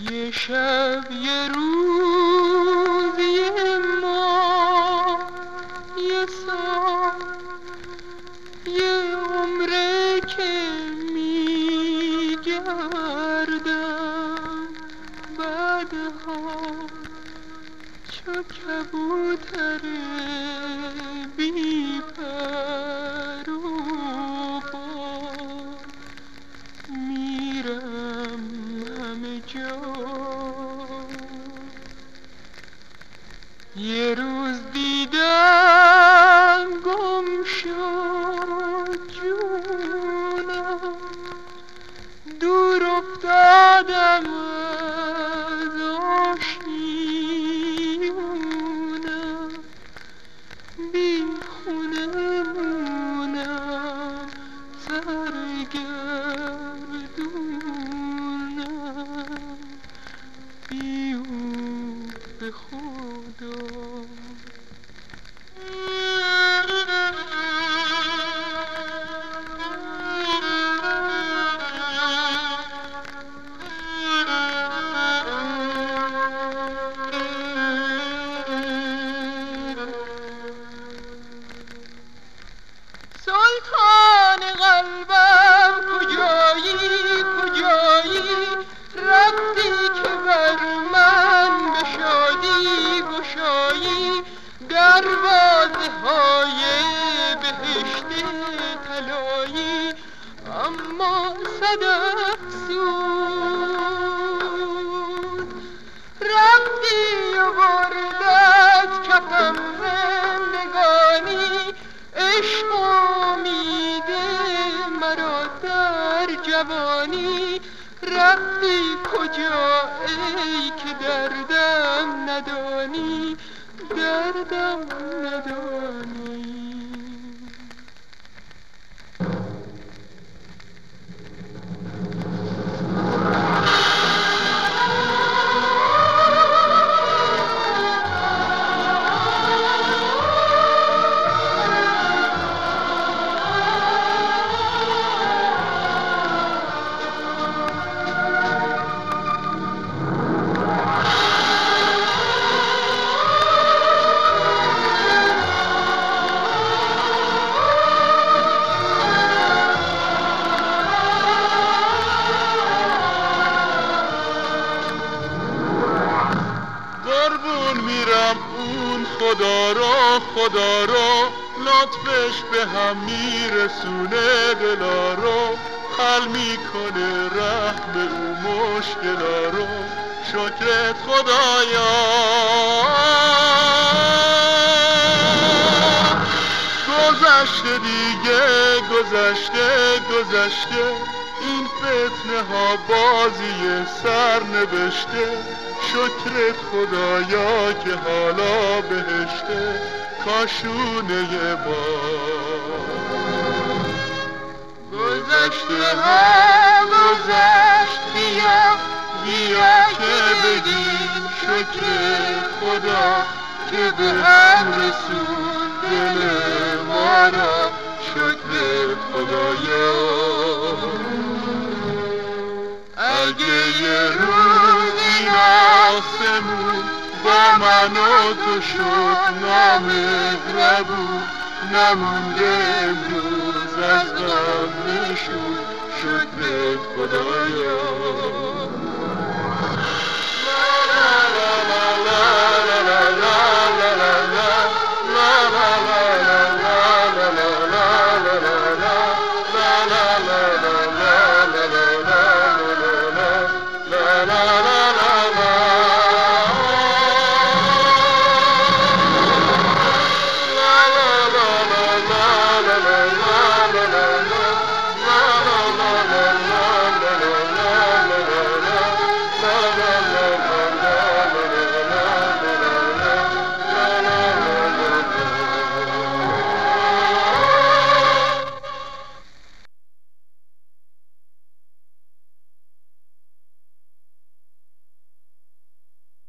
یه شب یه روز. همه جا یه روز Oh. افسوس رفتی و بردت کفم زندگانی عشق امید مرا در جوانی. رفتی کجا ای که دردم ندانی؟ دردم ندانی. میرم اون خدا را خدا را. لطفش به هم میرسونه دلا رو حل می‌کنه رحم او مشکلا رو شکرت خدایا. گذشته دیگه گذشته گذشته. این فتنه ها بازی سر نوشته. شکرت خدایا که حالا بهشته کاشونه با گذشته ها گذشت بیا بیا که بگیم شکر خدا که به هم رسون دل ما را شکر خدایا. اگه یه روز آسمون با من و تو شد نامهربون نمونده امروز از غم شکرت خدایا.